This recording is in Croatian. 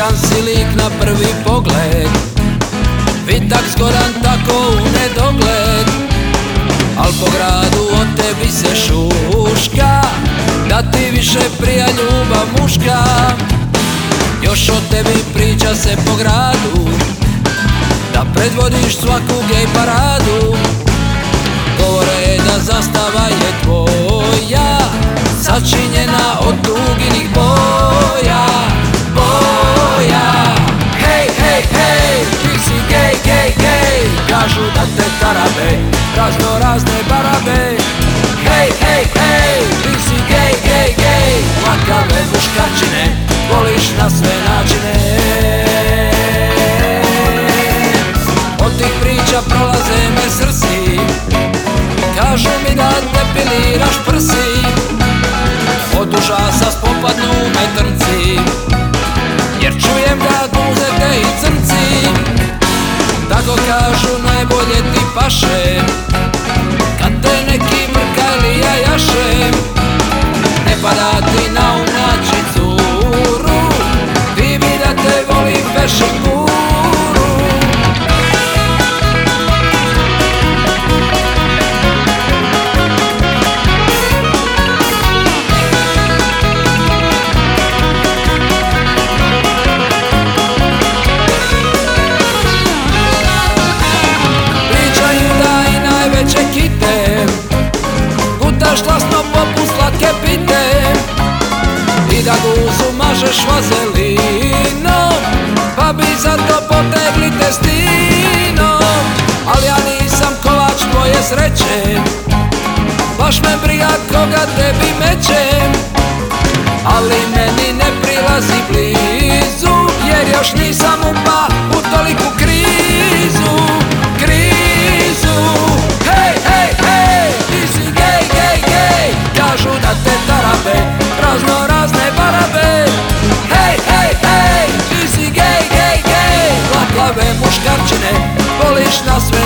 Srećan si lik na prvi pogled. Vitak zgodan tako u nedogled. Al po gradu o tebi se šuška Da ti više prija ljubav muška. Još o tebi priča se po gradu Da predvodiš svaku gej paradu. Govore da zastava je tvoja Lakave muškarčine, voliš na sve načine. Od tih priča prolaze me srsi Kažu mi da depiliraš prsi. Od užasa spopadnu me trnci Jer čujem da guzete i crnci. Tako kažu najbolje ti paše da guzu mažeš vazelinom sreće. Baš me briga koga tebi mećem Ali meni ne prilazi blizu Jer još nisam upa u toliku krizu. Krizu. Hej, hej, hej, ti si gej, gej, gej Kažu da te tarabe, razno razne barabe. Hej, hej, hej, ti si gej, gej, gej Laklave muškarčine, voliš na sve